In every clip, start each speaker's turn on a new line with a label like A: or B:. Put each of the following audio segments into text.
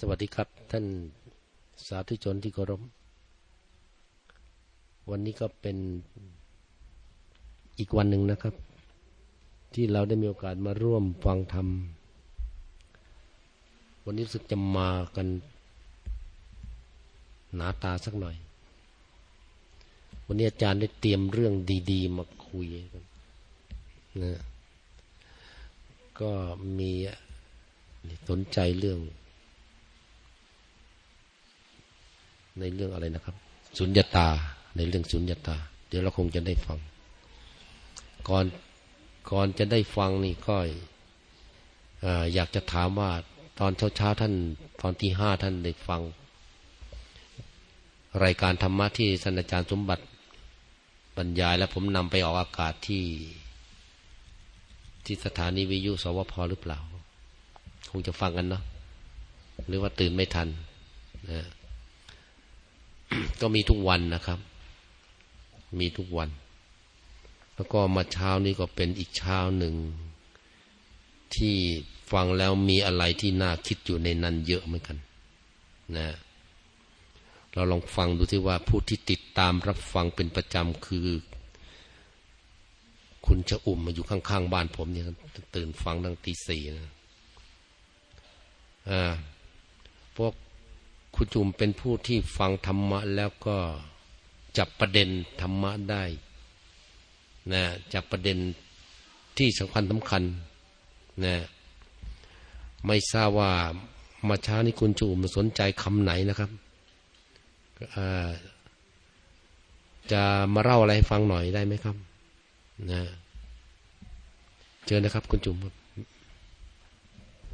A: สวัสดีครับ ท่านสาธุชนที่เคารพ วันนี้ก็เป็นอีกวันหนึ่งนะครับ ที่เราได้มีโอกาสมาร่วมฟังธรรม วันนี้รู้สึกจะมากัน หนาตาสักหน่อย วันนี้อาจารย์ได้เตรียมเรื่องดีๆ มาคุยนะก็มีสนใจเรื่อง ในเรื่องอะไรนะครับ สุญญาตาในเรื่องสุญญาตา เดี๋ยวเราคงจะได้ฟัง ก่อนก่อนจะได้ฟังนี่ก็อยากจะถามว่าตอนเช้าๆท่าน ตอนที่ห้าท่านได้ฟัง รายการธรรมะที่ท่านอาจารย์สมบัติบรรยาย แล้วผมนำไปออกอากาศที่ ที่สถานีวิทยุสวพหรือเปล่า คงจะฟังกันเนาะหรือว่าตื่นไม่ทันนะ ก็มีทุกวันนะครับ มีทุกวัน แล้วก็มาเช้านี้ก็เป็นอีกเช้าหนึ่ง ที่ฟังแล้วมีอะไรที่น่าคิดอยู่ในนั้นเยอะเหมือนกัน นะ เราลองฟังดูที่ว่าผู้ที่ติดตามรับฟังเป็นประจำคือ คุณจะอุ่มมาอยู่ข้าง ๆ บ้านผมเนี่ยตื่นฟังตั้งตีสี่นะอ่าพวก คุณจุมเป็นผู้ที่ฟังธรรมะแล้วก็จับประเด็นธรรมะได้นะจับประเด็นที่สำคัญสำคัญนะไม่ทราบว่ามาช้านี้คุณจุมสนใจคำไหนนะครับจะมาเล่าอะไรให้ฟังหน่อยได้ไหมครับนะเจอนะครับ คุณจุ๋ม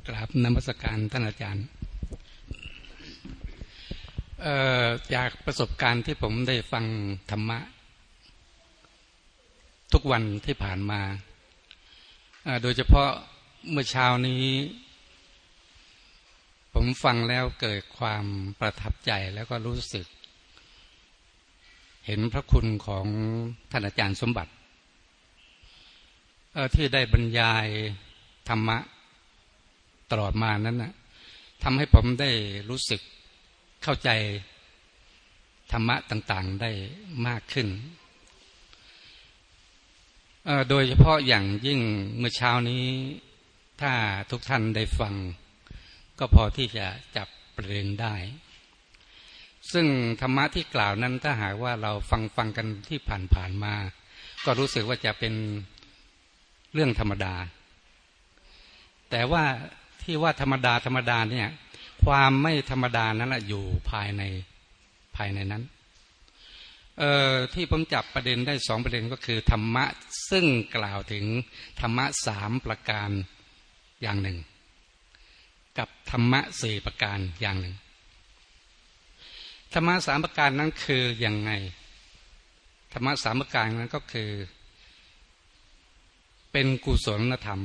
B: กราบนมัสการท่านอาจารย์ จากประสบการณ์ที่ผมได้ฟังธรรมะ ทุกวันที่ผ่านมา โดยเฉพาะเมื่อเช้านี้ ผมฟังแล้วเกิดความประทับใจแล้วก็รู้สึก เห็นพระคุณของท่านอาจารย์สมบัติ ที่ได้บรรยายธรรมะตลอดมานั้นนะทำให้ผมได้รู้สึก เข้าใจธรรมะต่างๆได้มากขึ้น โดยเฉพาะอย่างยิ่งเมื่อเช้านี้ ถ้าทุกท่านได้ฟัง ก็พอที่จะจับประเด็นได้ ซึ่งธรรมะที่กล่าวนั้นถ้าหากว่าเราฟังฟังกันที่ผ่านๆมา ก็รู้สึกว่าจะเป็นเรื่องธรรมดา แต่ว่าที่ว่าธรรมดาธรรมดาเนี่ย ความไม่ธรรมดานั้นอยู่ภายในภายในนั้นเอ่อที่ผมจับประเด็นได้สองประเด็นก็คือธรรมะซึ่งกล่าวถึงธรรมะสามประการอย่างหนึ่ง กับธรรมะสี่ประการอย่างหนึ่งธรรมะสามประการนั้นคืออย่างไงธรรมะสามประการนั้นก็คือ เป็นกุศลธรรม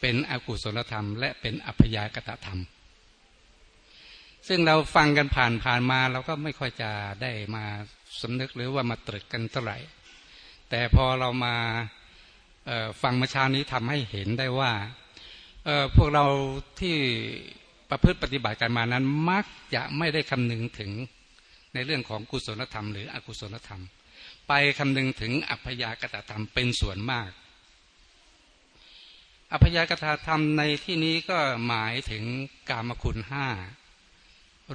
B: เป็นอกุศลธรรม และเป็นอัพยากตธรรม ซึ่งเราฟังกันผ่านผ่านมาเราก็ไม่ค่อยจะได้มาสำนึกหรือว่ามาตรึกกันเท่าไหร่ แต่พอเรามาฟังมาชานี้ทำให้เห็นได้ว่าพวกเราที่ประพฤติปฏิบัติกันมานั้น มักจะไม่ได้คำนึงถึงในเรื่องของกุศลธรรม หรืออกุศลธรรม ไปคำนึงถึงอัพยากตธรรมเป็นส่วนมาก อัพยากตธรรมในที่นี้ก็หมายถึงกามคุณห้า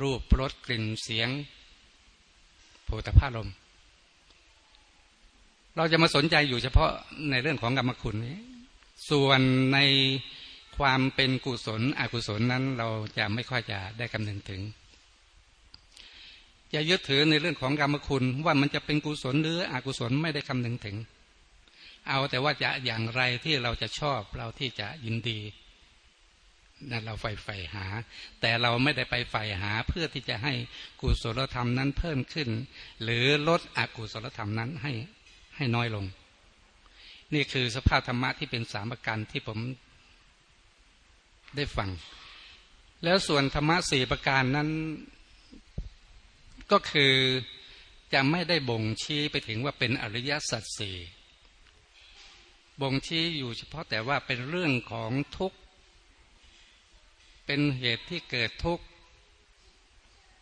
B: รูปรสกลิ่นเสียงโผฏฐาลม เราจะมาสนใจอยู่เฉพาะในเรื่องของกรรมคุณนี้ ส่วนในความเป็นกุศลอกุศลนั้นเราจะไม่ค่อยจะได้คำนึงถึงอย่ายึดถือในเรื่องของกรรมคุณว่ามันจะเป็นกุศลหรืออกุศลไม่ได้คำนึงถึง เอาแต่ว่าจะอย่างไรที่เราจะชอบเราที่จะยินดีนั่นเราใฝ่ใฝ่หา แต่เราไม่ได้ไปใฝ่หาเพื่อที่จะให้กุศลธรรมนั้นเพิ่มขึ้น หรือลดอกุศลธรรมนั้นให้ให้น้อยลง นี่คือสภาพธรรมะที่เป็นสามประการที่ผมได้ฟัง แล้วส่วนธรรมะสี่ประการนั้น ก็คือจะไม่ได้บ่งชี้ไปถึงว่าเป็นอริยสัจสี่ บ่งชี้อยู่เฉพาะแต่ว่าเป็นเรื่องของทุกข์ เป็นเหตุที่เกิดทุกข์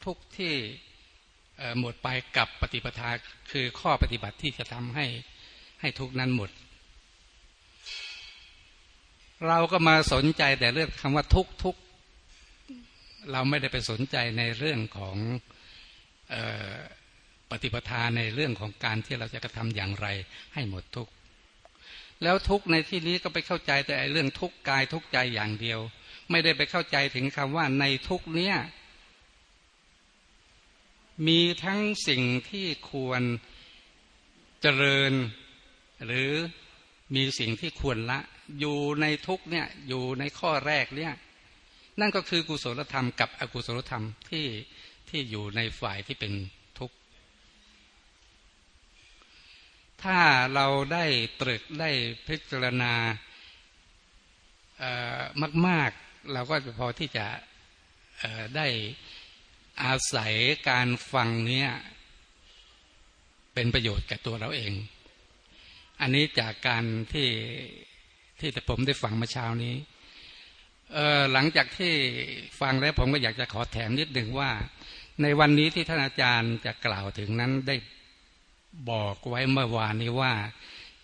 B: ทุกที่หมดไปกับปฏิปทาคือข้อปฏิบัติที่จะทำให้ให้ทุกนั้นหมด เราก็มาสนใจแต่เรื่องคำว่าทุกทุกเราไม่ได้ไปสนใจในเรื่องของออปฏิปทาในเรื่องของการที่เราจะกระทำอย่างไรให้หมดทุก แล้วทุกในที่นี้ก็ไปเข้าใจแต่เรื่องทุกกายทุกใจอย่างเดียว ไม่ได้ไปเข้าใจถึงคำว่าในทุกเนี้ยมีทั้งสิ่งที่ควรเจริญ หรือมีสิ่งที่ควรละ อยู่ในทุกเนี่ยอยู่ในข้อแรกเนี่ยนั่นก็คือกุศลธรรมกับอกุศลธรรมที่ที่อยู่ในฝ่ายที่เป็นทุกข์ ถ้าเราได้ตรึกได้พิจารณามาก ๆ เราก็พอที่จะได้อาศัยการฟังเนี้ยเป็นประโยชน์กับตัวเราเอง อันนี้จากการที่ที่แต่ผมได้ฟังมื่อเช้านี้หลังจากที่ฟังแล้วผมก็อยากจะขอแถมนิดหนึ่งว่า ในวันนี้ที่ท่านอาจารย์จะกล่าวถึงนั้นได้ บอกไว้เมื่อวานนี้ว่า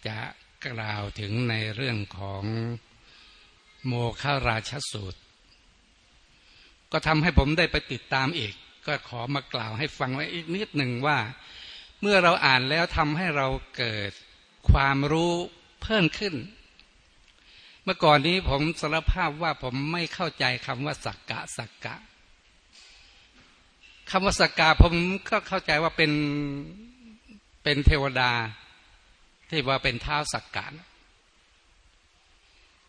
B: จะกล่าวถึงในเรื่องของโมฆราชสูตร ก็ทำให้ผมได้ไปติดตามอีก ก็ขอมากล่าวให้ฟังไว้อีกนิดหนึ่งว่า เมื่อเราอ่านแล้วทำให้เราเกิดความรู้เพิ่มขึ้น เมื่อก่อนนี้ผมสารภาพว่าผมไม่เข้าใจคำว่าสักกะสักกะคำว่าสักกะผมก็เข้าใจว่าเป็น เป็นเทวดาที่ว่าเป็นเท้าสักกะ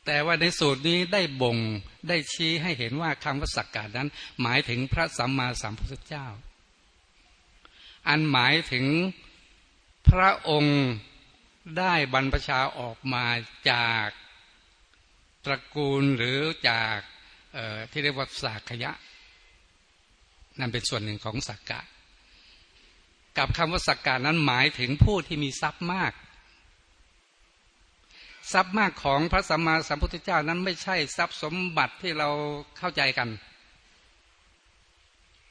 B: แต่ว่าในสูตรนี้ได้บ่งได้ชี้ให้เห็นว่าคำว่าสักกะนั้น หมายถึงพระสัมมาสัมพุทธเจ้า อันหมายถึงพระองค์ได้บรรพชาออกมาจากตระกูลหรือจากที่เรียกว่าสากยะนั่นเป็นส่วนหนึ่งของสักกะ กับคำว่าสักกะนั้นหมายถึงผู้ที่มีทรัพย์มาก ทรัพย์มากของพระสัมมาสัมพุทธเจ้านั้นไม่ใช่ทรัพย์สมบัติที่เราเข้าใจกัน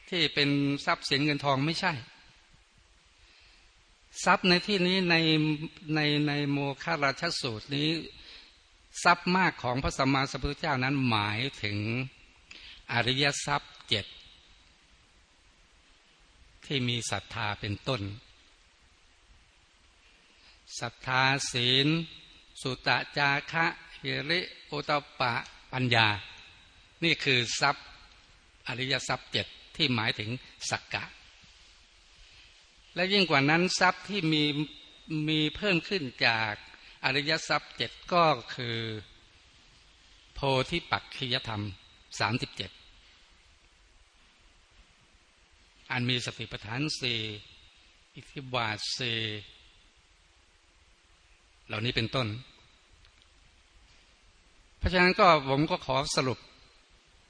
B: ที่เป็นทรัพย์สินเงินทองไม่ใช่ ทรัพย์ในที่นี้ในในในโมฆราชสูตรนี้ ทรัพย์มากของพระสัมมาสัมพุทธเจ้านั้นหมายถึงอริยทรัพย์เจ็ด ที่มีศรัทธาเป็นต้นศรัทธาศีล สุตะจาคะเฮริโอตปะปัญญา นี่คือทรัพย์อริยทรัพย์เจ็ดที่หมายถึงสักกะ และยิ่งกว่านั้นทรัพย์ที่มีมีเพิ่มขึ้นจากอริยทรัพย์เจ็ดก็คือ โพธิปักขิยธรรมสามสิบเจ็ด อันมีสติปัฏฐานสี่อิทธิบาทสี่เหล่านี้เป็นต้น เพราะฉะนั้นก็ผมก็ขอสรุป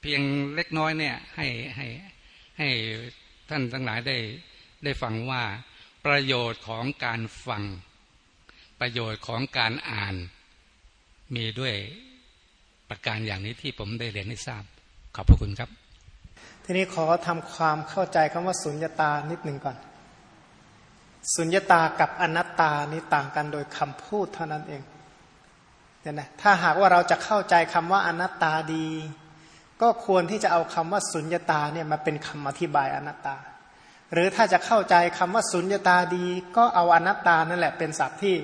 B: เพียงเล็กน้อยเนี่ยให้ให้ให้ท่านทั้งหลายได้ได้ฟังว่าประโยชน์ของการฟัง ประโยชน์ของการอ่าน มีด้วยประการอย่างนี้ที่ผมได้เรียนให้ทราบ ขอบพระคุณครับ
C: ทีนี้ขอทำความเข้าใจคำว่าสุญญตานิดหนึ่งก่อน สุญญตากับอนัตตานี่ต่างกันโดยคำพูดเท่านั้นเองเนี่ยนะถ้าหากว่าเราจะเข้าใจคำว่าอนัตตาดี ก็ควรที่จะเอาคำว่าสุญญตาเนี่ยมาเป็นคำอธิบายอนัตตา หรือถ้าจะเข้าใจคำว่าสุญญตาดี ก็เอาอนัตตานั่นแหละเป็นศัพท์ที่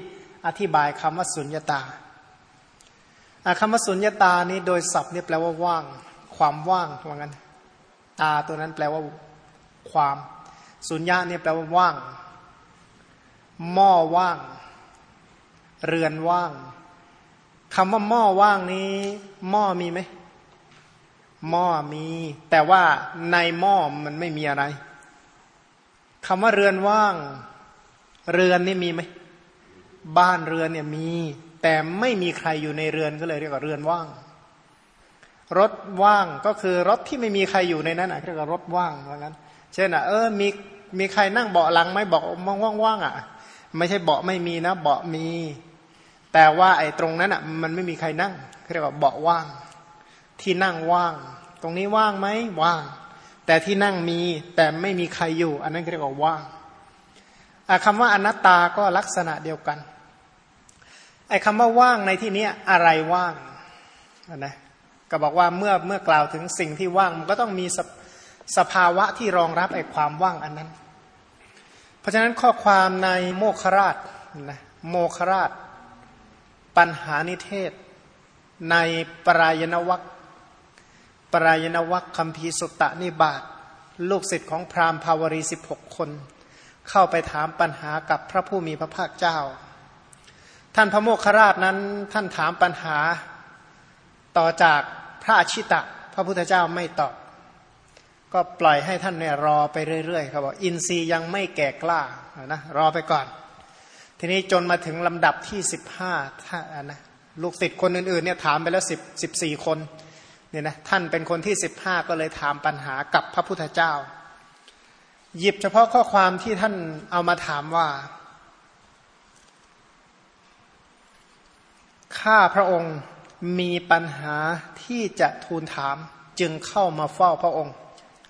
C: อธิบายคำว่าสุญญตาคำว่าสุญญตานี้โดยศัพท์เนี่ยแปลว่าว่าง ความว่างว่างั้น ตาตัวนั้นแปลว่าความสุญญาเนี่ยแปลว่าว่าง หม้อว่าง เรือนว่างคำว่าหม้อว่างนี้ หม้อมีไหมหม้อมี แต่ว่าในหม้อมันไม่มีอะไรคำว่าเรือนว่าง เรือนนี่มีไหมบ้านเรือนเนี่ยมี แต่ไม่มีใครอยู่ในเรือนก็เลยเรียกว่าเรือนว่าง รถว่างก็คือรถที่ไม่มีใครอยู่ในนั้นอะเรียกว่ารถว่างเหมือนกันเช่นอะเออมีมีใครนั่งเบาะหลังไหมบอกว่างๆอะ ไม่ใช่เบาะไม่มีนะเบาะมี แต่ว่าไอ้ตรงนั้นอะมันไม่มีใครนั่งเรียกว่าเบาะว่าง ที่นั่งว่าง ตรงนี้ว่างไหมว่าง แต่ที่นั่งมีแต่ไม่มีใครอยู่ อันนั้นเรียกว่าว่างคำว่าอนัตตาก็ลักษณะเดียวกันไอ้คำว่าว่างในที่นี้อะไรว่างนะ ก็บอกว่าเมื่อเมื่อกล่าวถึงสิ่งที่ว่างมันก็ต้องมีสสภาวะที่รองรับไอ้ความว่างอันนั้น เพราะฉะนั้นข้อความในโมคราชนะโมคราช ปัญหานิเทศ ในปรายณวัคปรายณวัคคัมภีสุตตะนิบาตลูกศิษย์ของพราหมณ์ภาวรีสิบหกคน เข้าไปถามปัญหากับพระผู้มีพระภาคเจ้า ท่านพระโมคคราชนั้นท่านถามปัญหาต่อจาก พระอชิตะ พระพุทธเจ้าไม่ตอบ ก็ปล่อยให้ท่านเนี่ยรอไปเรื่อยๆเขาบอกอินทรีย์ยังไม่แก่กล้านะรอไปก่อน ทีนี้จนมาถึงลำดับที่สิบห้าท่านนะลูกศิษย์คนอื่นๆเนี่ยถามไปแล้วสิบสิบสี่คนเนี่ยนะท่านเป็นคนที่สิบห้าก็เลยถามปัญหากับพระพุทธเจ้า หยิบเฉพาะข้อความที่ท่านเอามาถามว่าข้าพระองค์ มีปัญหาที่จะทูลถามจึงเข้ามาเฝ้าพระองค์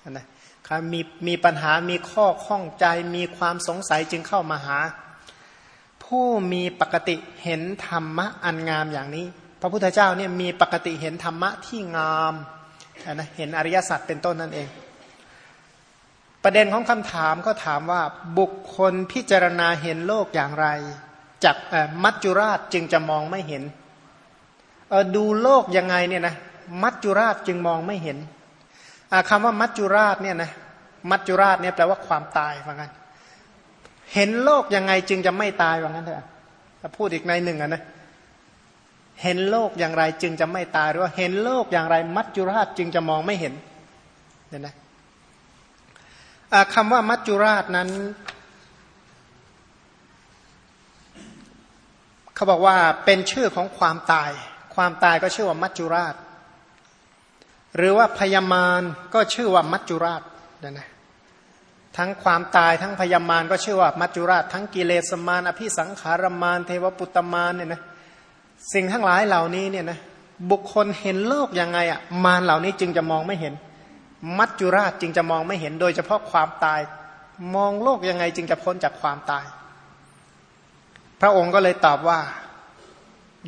C: นะครับมีมีปัญหามีข้อข้องใจมีความสงสัยจึงเข้ามาหา ผู้มีปกติเห็นธรรมะอันงามอย่างนี้ พระพุทธเจ้าเนี่ยมีปกติเห็นธรรมะที่งามนะเห็นอริยสัจเป็นต้นนั่นเอง ประเด็นของคำถามก็ถามว่าบุคคลพิจารณาเห็นโลกอย่างไรจากมัจจุราชจึงจะมองไม่เห็น ดูโลกยังไงเนี่ยนะมัจจุราชจึงมองไม่เห็นคำว่ามัจจุราชเนี่ยนะมัจจุราชเนี่ยแปลว่าความตายว่างั้น เห็นโลกยังไงจึงจะไม่ตายว่างั้นเถอะพูดอีกในหนึ่งอะนะเห็นโลกอย่างไรจึงจะไม่ตายหรือว่าเห็นโลกอย่างไร มัจจุราชจึงจะมองไม่เห็นเนี่ยนะคำว่ามัจจุราชนั้น เขาบอกว่าเป็นชื่อของความตาย ความตายก็ชื่อว่ามัจจุราช หรือว่าพยามารก็ชื่อว่ามัจจุราชนะนะทั้งความตายทั้งพยามารก็ชื่อว่ามัจจุราช ทั้งกิเลสมารอภิสังขารมารเทวปุตตมารเนี่ยนะสิ่งทั้งหลายเหล่านี้เนี่ยนะบุคคลเห็นโลกยังไงอะมารเหล่านี้จึงจะมองไม่เห็น มัจจุราชจึงจะมองไม่เห็นโดยเฉพาะความตาย มองโลกยังไงจึงจะพ้นจากความตาย พระองค์ก็เลยตอบว่า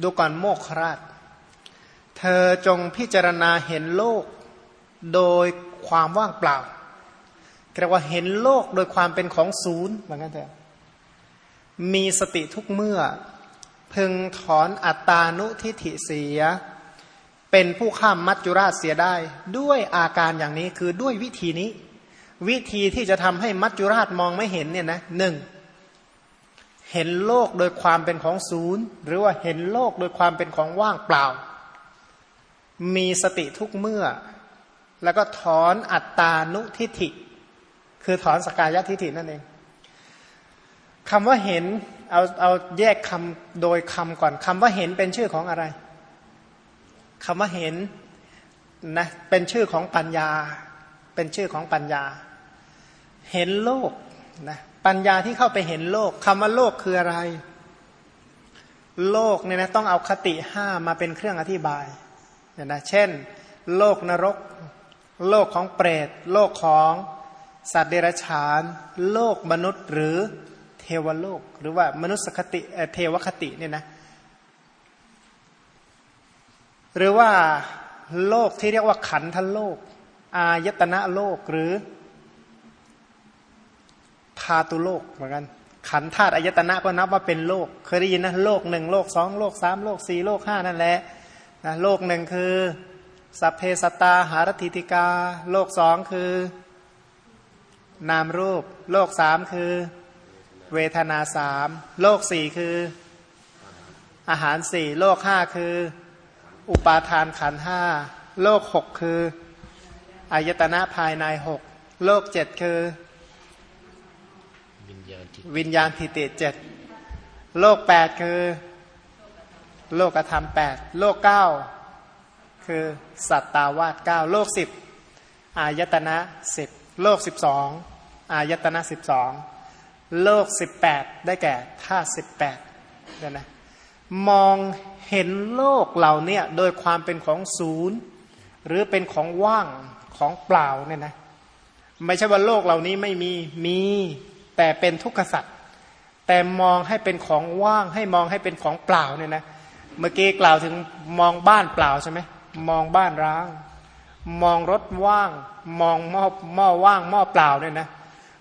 C: ดูก่อนโมกขราช อจงพิจารณาเห็นโลกโดยความว่างเปล่าเรียกว่าเห็นโลกโดยความเป็นของศูนย์เหมือนกันเถอะมีสติทุกเมื่อ พึงถอนอัตตานุทิฐิเสีย เป็นผู้ข้ามมัจจุราชเสียได้ ด้วยอาการอย่างนี้คือด้วยวิธีนี้ วิธีที่จะทำให้มัจจุราชมองไม่เห็นเนี่ยนะหนึ่งเห็นโลกโดยความเป็นของศูนย์ หรือว่าเห็นโลกโดยความเป็นของว่างเปล่า มีสติทุกเมื่อ แล้วก็ถอนอัตตานุทิฏฐิ คือถอนสกายทิฏฐินั่นเองคำว่าเห็นเอาเอาแยกคำโดยคำก่อนคำว่าเห็นเป็นชื่อของอะไรคำว่าเห็นนะเป็นชื่อของปัญญา เป็นชื่อของปัญญา เห็นโลกนะปัญญาที่เข้าไปเห็นโลกคำว่าโลกคืออะไร โลกเนี่ยนะต้องเอาคติห้ามาเป็นเครื่องอธิบาย เนี่ยนะเช่น โลกนรก โลกของเปรต โลกของสัตว์เดรัจฉาน โลกมนุษย์หรือเทวโลก หรือว่ามนุษยคติเทวคติเนี่ยนะหรือว่าโลกที่เรียกว่าขันธโลก อายตนะโลกหรือธาตุโลกเหมือนกันขันธาตุอายตนะก็นับว่าเป็นโลก เคยได้ยินนะโลกหนึ่งโลกสองโลกสามโลกสี่โลกห้านั่นแหละ นะโลกหนึ่งคือ สัพเพสตาหารติติกา โลกสองคือ นามรูป โลกสามคือ เวทนาสามโลกสี่คือ อาหารสี่โลกห้าคือ อุปาทานขันห้าโลกหกคืออายตนะภายในหกโลกเจ็ดคือวิญญาณทิติเจ็ดโลกแปดคือ โลกธรรมแปดโลกเก้าคือสัตตาวาสเก้าโลกสิบอายตนะสิบโลกสิบสองอายตนะสิบสองโลกสิบแปดได้แก่ธาตุสิบแปดเนี่ยนะมองเห็นโลกเหล่านี้โดยความเป็นของศูนย์ หรือเป็นของว่างของเปล่าเนี่ยนะไม่ใช่ว่าโลกเหล่านี้ไม่มีมีแต่เป็นทุกขสัตว์แต่มองให้เป็นของว่างให้มองให้เป็นของเปล่าเนี่ยนะ เมื่อกี้กล่าวถึงมองบ้านเปล่าใช่ไหมมองบ้านร้าง มองรถว่าง มองหม้อหม้อว่างหม้อเปล่าเนี่ยนะ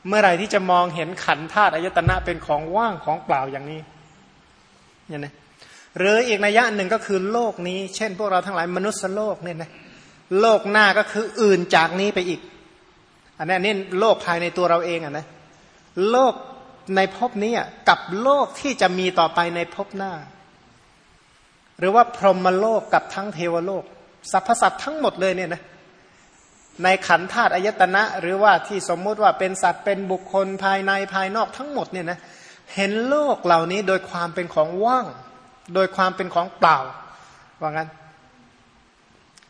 C: เมื่อไหร่ที่จะมองเห็นขันธาตุอายตนะเป็นของว่างของเปล่าอย่างนี้เนี่ยนะหรืออีกนัยยะหนึ่งก็คือโลกนี้ เช่น พวกเราทั้งหลายมนุษย์โลกเนี่ยนะโลกหน้าก็คืออื่นจากนี้ไปอีก อันนี้นี่โลกภายในตัวเราเองอะนะโลกในภพนี้กับโลกที่จะมีต่อไปในภพหน้า หรือว่าพรหมโลกกับทั้งเทวโลกสรรพสัตว์ทั้งหมดเลยเนี่ยนะในขันธาตุอายตนะ หรือว่าที่สมมุติว่าเป็นสัตว์เป็นบุคคลภายในภายนอกทั้งหมดเนี่ยนะเห็นโลกเหล่านี้โดยความเป็นของว่าง โดยความเป็นของเปล่าว่างั้น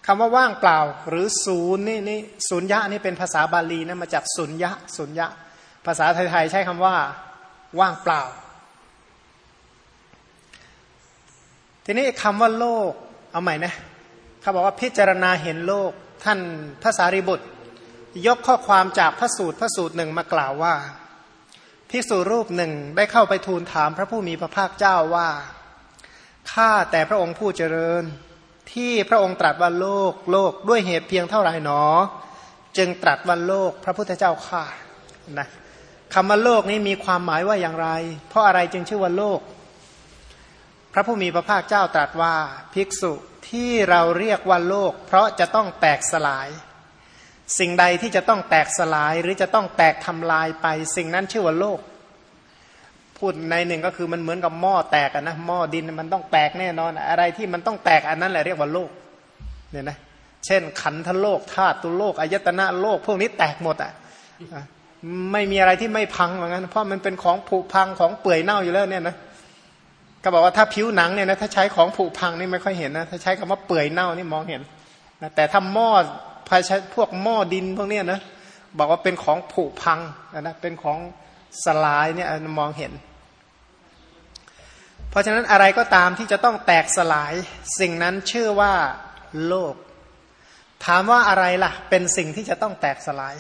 C: คำว่าว่างเปล่า หรือศูนย์นี่นี่ศูนย์ยะนี่เป็นภาษาบาลีนะมาจากศูนย์ยะศูนย์ยะ ภาษาไทยๆใช้คำว่า ว่างเปล่า ทีนี้คำว่าโลกเอาใหม่นะเขาบอกว่าพิจารณาเห็นโลกท่านพระสารีบุตร ยกข้อความจากพระสูตรพระสูตรหนึ่งมากล่าวว่าภิกษุรูปหนึ่งได้เข้าไปทูลถามพระผู้มีพระภาคเจ้าว่าข้าแต่พระองค์ผู้เจริญ ที่พระองค์ตรัสว่าโลกโลกด้วยเหตุเพียงเท่าไหร่หนอ จึงตรัสว่าโลกพระพุทธเจ้าข้านะคำว่าโลกนี้มีความหมายว่าอย่างไร เพราะอะไรจึงชื่อว่าโลก พระผู้มีพระภาคเจ้าตรัสว่าภิกษุที่เราเรียกว่าโลก เพราะจะต้องแตกสลาย สิ่งใดที่จะต้องแตกสลายหรือจะต้องแตกทำลายไป สิ่งนั้นชื่อว่าโลก พูดในหนึ่งก็คือมันเหมือนกับหม้อแตกนะหม้อดินมันต้องแตกแน่นอน อะไรที่มันต้องแตกอันนั้นแหละเรียกว่าโลกเนี่ยนะเช่น ขันธโลกธาตุโลกอายตนะโลก พวกนี้แตกหมดอะไม่มีอะไรที่ไม่พังเหมือนกันเพราะมันเป็นของผุพังของเปื่อยเน่าอยู่แล้วเนี่ยนะ ก็บอกว่าถ้าผิวหนังเนี่ยนะถ้าใช้ของผุพังนี่ไม่ค่อยเห็นนะถ้าใช้คำว่าเปื่อยเน่านี่มองเห็นนะแต่ถ้าหม้อพายใช้พวกหม้อดินพวกเนี้ยนะบอกว่าเป็นของผุพังนะเป็นของสลายเนี่ยมองเห็น เพราะฉะนั้นอะไรก็ตามที่จะต้องแตกสลาย สิ่งนั้นชื่อว่าโลก ถามว่าอะไรล่ะ เป็นสิ่งที่จะต้องแตกสลาย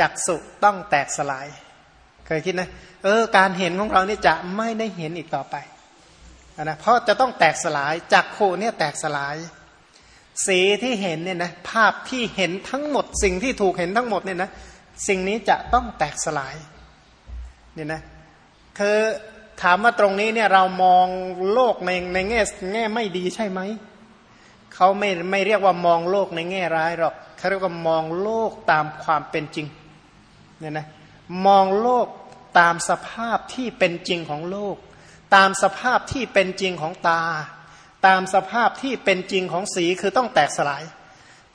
C: จักสุต้องแตกสลาย เคยคิดนะ เออการเห็นของเราเนี่ยจะไม่ได้เห็นอีกต่อไปนะเพราะจะต้องแตกสลายจักขูเนี่ยแตกสลาย สีที่เห็นเนี่ยนะภาพที่เห็นทั้งหมด สิ่งที่ถูกเห็นทั้งหมดเนี่ยนะสิ่งนี้จะต้องแตกสลายเนี่ยนะคือถามว่าตรงนี้เนี่ยเรามองโลกในในแง่แง่ไม่ดีใช่ไหมเขาไม่ไม่เรียกว่ามองโลกในแง่ร้ายหรอกเขาเรียกว่ามองโลกตามความเป็นจริงเนี่ยนะมองโลก ตามสภาพที่เป็นจริงของโลก ตามสภาพที่เป็นจริงของตา ตามสภาพที่เป็นจริงของสีคือต้องแตกสลาย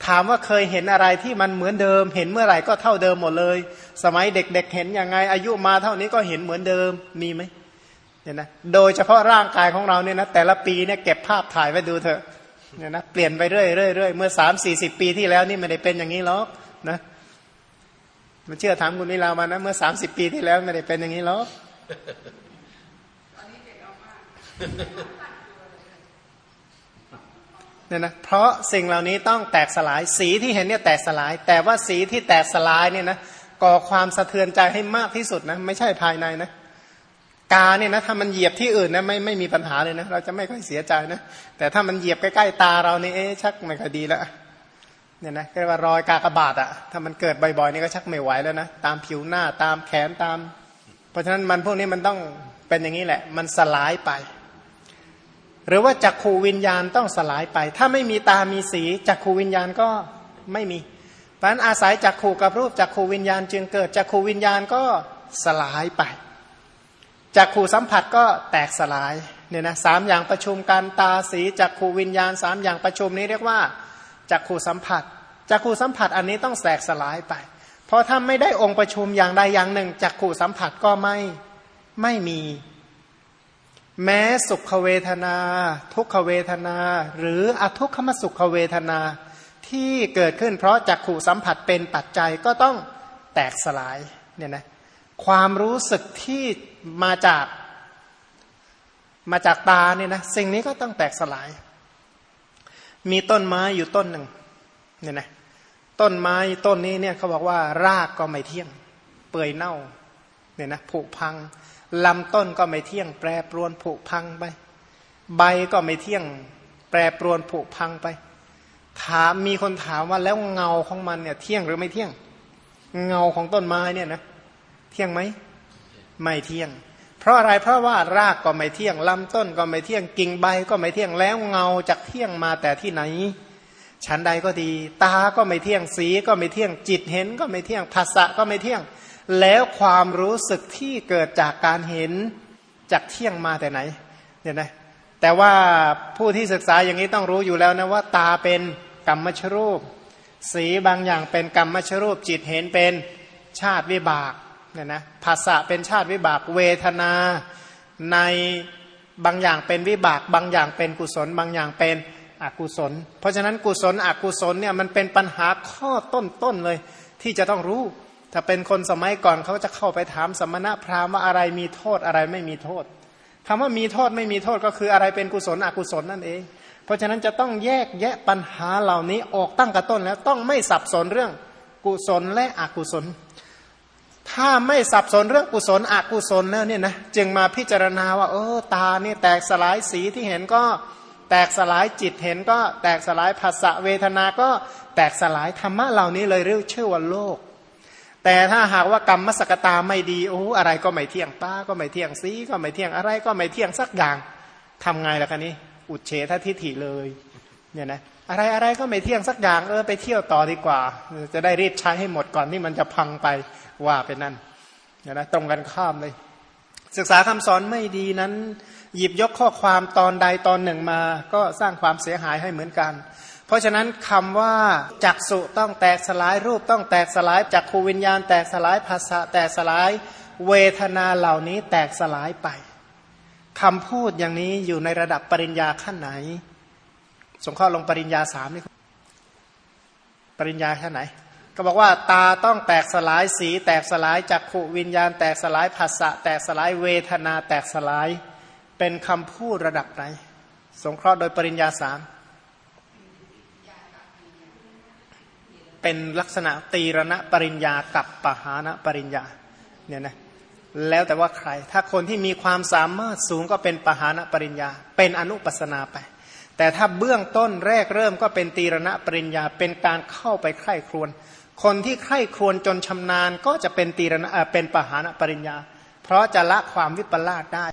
C: ถามว่าเคยเห็นอะไรที่มันเหมือนเดิม เห็นเมื่อไหร่ก็เท่าเดิมหมดเลย สมัยเด็กๆเเห็นยังไง อายุมาเท่านี้ก็เห็นเหมือนเดิมมีไหมเนี่ยนะโดยเฉพาะร่างกายของเราเนี่ยนะแต่ละปีเนี่ยเก็บภาพถ่ายไว้ดูเถอะเนี่ยนะเปลี่ยนไปเรื่อยๆเมื่อสามสี่สิบปีที่แล้วนี่ไม่ได้เป็นอย่างนี้หรอกนะ มันเชื่อถามคุณนิลามานะ เมื่อสามสิบปีที่แล้วไม่ได้เป็นอย่างนี้หรอกเนี่ยนะเพราะสิ่งเหล่านี้ต้องแตกสลายสีที่เห็นเนี่ยแตกสลาย แต่ว่าสีที่แตกสลายเนี่ยนะก่อความสะเทือนใจให้มากที่สุดนะไม่ใช่ภายในนะกาเนี่ยนะถ้ามันเหยียบที่อื่นนะไม่ไม่มีปัญหาเลยนะเราจะไม่ค่อยเสียใจนะแต่ถ้ามันเหยียบใกล้ๆตาเรานี่เอ๊ชักไม่ค่อยดีแล้ว เนี่ยนะเรียกว่ารอยกากบาดอะถ้ามันเกิดบ่อยๆนี่ก็ชักไม่ไหวแล้วนะตามผิวหน้าตามแขนตาม เพราะฉะนั้นมันพวกนี้มันต้องเป็นอย่างนี้แหละ มันสลายไป หรือว่าจักขูวิญญาณต้องสลายไป ถ้าไม่มีตามีสีจักขูวิญญาณก็ไม่มีเพราะฉะนั้นอาศัยจักขูกับรูปจักขูวิญญาณ จึงเกิดจักขูวิญญาณก็สลายไปจักขูสัมผัสก็แตกสลายเนี่ยนะสามอย่างประชุมกันตาสีจักขูวิญญาณสามอย่างประชุมนี้เรียกว่า จักขู่สัมผัสจักขู่สัมผัสอันนี้ต้องแตกสลายไป เพราะถ้าไม่ได้องค์ประชุมอย่างใดอย่างหนึ่งจักขู่สัมผัสก็ไม่ไม่มี แม้สุขเวทนา ทุกขเวทนา หรืออทุกขมสุขเวทนาที่เกิดขึ้นเพราะจักขู่สัมผัสเป็นปัจจัยก็ต้องแตกสลายเนี่ยนะความรู้สึกที่มาจากมาจากตาเนี่ยนะสิ่งนี้ก็ต้องแตกสลาย มีต้นไม้อยู่ต้นหนึ่งเนี่ยนะต้นไม้ต้นนี้เนี่ยเขาบอกว่ารากก็ไม่เที่ยง เปื่อยเน่าเนี่ยนะผุพังลำต้นก็ไม่เที่ยง แปรปรวนผุพังไป ใบก็ไม่เที่ยง แปรปรวนผุพังไป ถามมีคนถามว่าแล้วเงาของมันเนี่ย เที่ยงหรือไม่เที่ยง เงาของต้นไม้เนี่ยนะเที่ยงไหมไม่เที่ยง ราะอะไรเพราะว่ารากก็ไม่เที่ยงลำต้นก็ไม่เที่ยงกิ่งใบก็ไม่เที่ยงแล้วเงาจากเที่ยงมาแต่ที่ไหนชั้นใดก็ดี ตาก็ไม่เที่ยงสีก็ไม่เที่ยงจิตเห็นก็ไม่เที่ยงภาษะก็ไม่เที่ยง แล้วความรู้สึกที่เกิดจากการเห็นจากเที่ยงมาแต่ไหนเนี่ยนะแต่ว่าผู้ที่ศึกษาอย่างนี้ต้องรู้อยู่แล้วนะว่าตาเป็นกรรมชรูป สีบางอย่างเป็นกรรมชรูปจิตเห็นเป็นชาติวิบาก เนี่ยนะภาษะเป็นชาติวิบากเวทนาในบางอย่างเป็นวิบาก บางอย่างเป็นกุศล บางอย่างเป็นอกุศล เพราะฉะนั้นกุศลอกุศลเนี่ยมันเป็นปัญหาข้อต้นๆเลย ที่จะต้องรู้ ถ้าเป็นคนสมัยก่อนเขาจะเข้าไปถามสมณะพราหมณ์ว่าอะไรมีโทษอะไรไม่มีโทษคำว่ามีโทษไม่มีโทษก็คืออะไรเป็นกุศลอกุศลนั่นเอง เพราะฉะนั้นจะต้องแยกแยะปัญหาเหล่านี้ออกตั้งกระต้นแล้วต้องไม่สับสนเรื่องกุศลและอกุศล ถ้าไม่สับสนเรื่องกุศลอกุศลแล้วเนี่ยนะจึงมาพิจารณาว่าเออตานี่แตกสลายสีที่เห็นก็แตกสลายจิตเห็นก็แตกสลายภาษะเวทนาก็แตกสลายธรรมะเหล่านี้เลยเรียกชื่อว่าโลก แต่ถ้าหากว่ากรรมมสกตาไม่ดีโอ้อะไรก็ไม่เที่ยงตาก็ไม่เที่ยงสีก็ไม่เที่ยงอะไรก็ไม่เที่ยงสักอย่างทำไงล่ะคะนี้ อุดเฉททิฏฐิเลยเนี่ยนะอะไรอะไรก็ไม่เที่ยงสักอย่างเออไปเที่ยวต่อดีกว่า จะได้รีบใช้ให้หมดก่อนที่มันจะพังไป ว่าเป็นนั่นเนี่ยนะตรงกันข้ามเลย ศึกษาคำสอนไม่ดีนั้น หยิบยกข้อความตอนใดตอนหนึ่งมา ก็สร้างความเสียหายให้เหมือนกัน เพราะฉะนั้นคำว่าจักสุต้องแตกสลายรูปต้องแตกสลายจักขูวิญญาณ แตกสลายภาษาแตกสลายเวทนาเหล่านี้แตกสลายไปคำพูดอย่างนี้อยู่ในระดับปริญญาขั้นไหน สงข้อลงปริญญาสามนี่ปริญญาขั้นไหน ก็บอกว่าตาต้องแตกสลายสีแตกสลายจักขวิญญาณ แตกสลายภาษะแตกสลายเวทนาแตกสลายเป็นคำพูดระดับไหน สงเคราะห์โดยปริญญาสามเป็นลักษณะตีรณะปริญญากับปหานะปริญญาเนี่ยนะแล้วแต่ว่าใคร ถ้าคนที่มีความสามารถสูงก็เป็นปหานะปริญญา เป็นอนุปัสนาไป แต่ถ้าเบื้องต้นแรกเริ่มก็เป็นตีรณะปริญญาเป็นการเข้าไปไข้ครวน คนที่ไข้ครวรจนชำนาญก็จะเป็นตีรณะเป็นปหานปริญญา เพราะจะละความวิปลาสได้